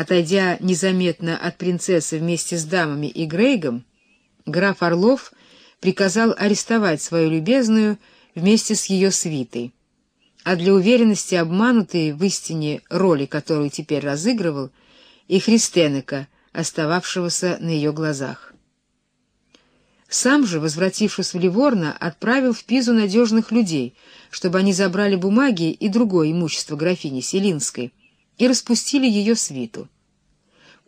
Отойдя незаметно от принцессы вместе с дамами и Грейгом, граф Орлов приказал арестовать свою любезную вместе с ее свитой. А для уверенности обманутой в истине роли, которую теперь разыгрывал, и Христенека, остававшегося на ее глазах. Сам же, возвратившись в Ливорно, отправил в Пизу надежных людей, чтобы они забрали бумаги и другое имущество графини Селинской и распустили ее свиту.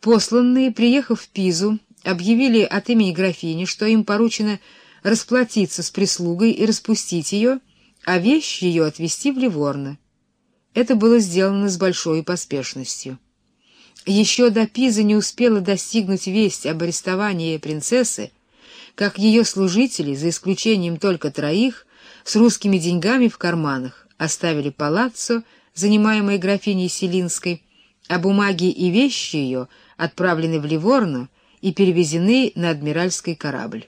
Посланные, приехав в Пизу, объявили от имени графини, что им поручено расплатиться с прислугой и распустить ее, а вещь ее отвезти в Ливорно. Это было сделано с большой поспешностью. Еще до Пизы не успела достигнуть весть об арестовании принцессы, как ее служители, за исключением только троих, с русскими деньгами в карманах, оставили палаццо, занимаемое графиней Селинской, а бумаги и вещи ее отправлены в Ливорно и перевезены на адмиральский корабль.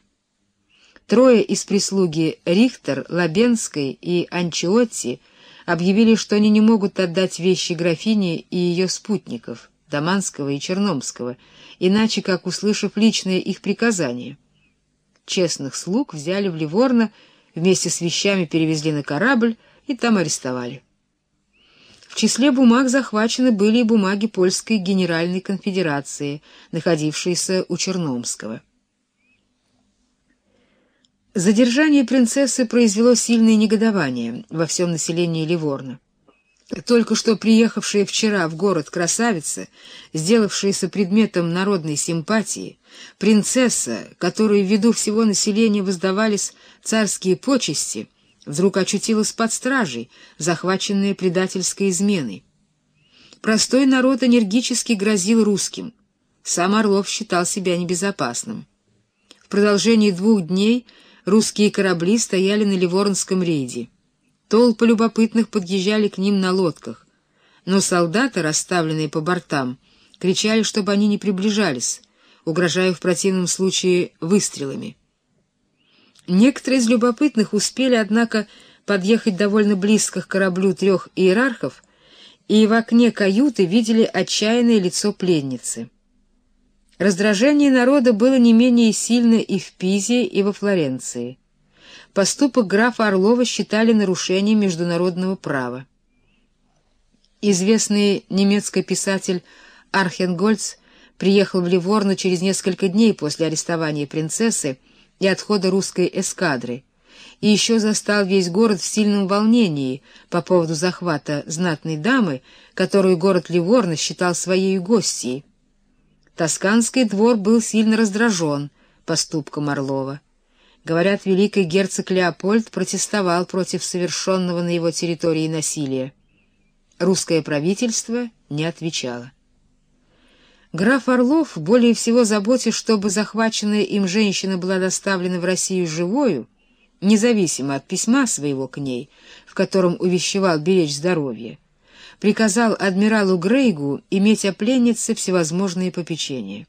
Трое из прислуги Рихтер, Лабенской и Анчиотти объявили, что они не могут отдать вещи графине и ее спутников, Даманского и Черномского, иначе как услышав личное их приказание — честных слуг взяли в Ливорно, вместе с вещами перевезли на корабль и там арестовали. В числе бумаг захвачены были и бумаги Польской Генеральной конфедерации, находившиеся у Черномского. Задержание принцессы произвело сильное негодование во всем населении Ливорна. Только что приехавшая вчера в город красавица, сделавшаяся предметом народной симпатии, принцесса, которой ввиду всего населения воздавались царские почести, вдруг очутилась под стражей, захваченная предательской изменой. Простой народ энергически грозил русским. Сам Орлов считал себя небезопасным. В продолжении двух дней русские корабли стояли на Ливорнском рейде. Толпы любопытных подъезжали к ним на лодках, но солдаты, расставленные по бортам, кричали, чтобы они не приближались, угрожая в противном случае выстрелами. Некоторые из любопытных успели, однако, подъехать довольно близко к кораблю трех иерархов, и в окне каюты видели отчаянное лицо пленницы. Раздражение народа было не менее сильно и в Пизе, и во Флоренции поступок графа Орлова считали нарушением международного права. Известный немецкий писатель Архенгольц приехал в Ливорно через несколько дней после арестования принцессы и отхода русской эскадры, и еще застал весь город в сильном волнении по поводу захвата знатной дамы, которую город Ливорно считал своей гостьей. Тосканский двор был сильно раздражен поступком Орлова. Говорят, великий герцог Леопольд протестовал против совершенного на его территории насилия. Русское правительство не отвечало. Граф Орлов, более всего заботясь, чтобы захваченная им женщина была доставлена в Россию живою, независимо от письма своего к ней, в котором увещевал беречь здоровье, приказал адмиралу Грейгу иметь о пленнице всевозможные попечения.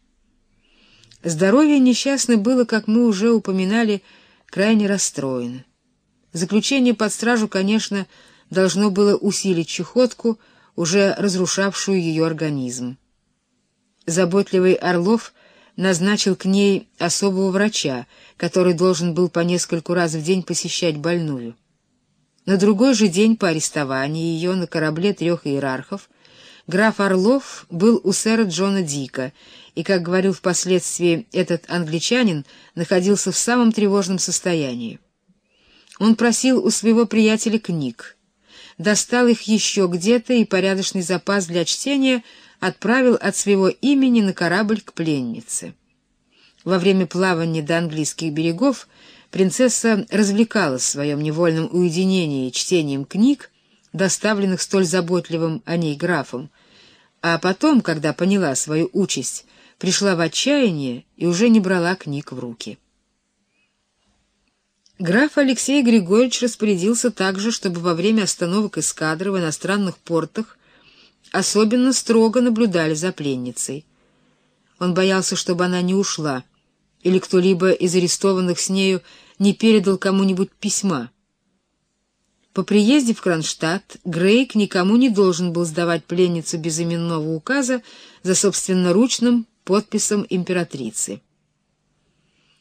Здоровье несчастной было, как мы уже упоминали, крайне расстроено. Заключение под стражу, конечно, должно было усилить чехотку, уже разрушавшую ее организм. Заботливый Орлов назначил к ней особого врача, который должен был по нескольку раз в день посещать больную. На другой же день по арестовании ее на корабле трех иерархов граф Орлов был у сэра Джона Дика и, как говорил впоследствии этот англичанин, находился в самом тревожном состоянии. Он просил у своего приятеля книг, достал их еще где-то и порядочный запас для чтения отправил от своего имени на корабль к пленнице. Во время плавания до английских берегов принцесса развлекалась в своем невольном уединении чтением книг, доставленных столь заботливым о ней графом, а потом, когда поняла свою участь, пришла в отчаяние и уже не брала книг в руки. Граф Алексей Григорьевич распорядился также, чтобы во время остановок эскадры в иностранных портах особенно строго наблюдали за пленницей. Он боялся, чтобы она не ушла, или кто-либо из арестованных с нею не передал кому-нибудь письма. По приезде в Кронштадт Грейк никому не должен был сдавать пленницу без именного указа за собственноручным подписом императрицы.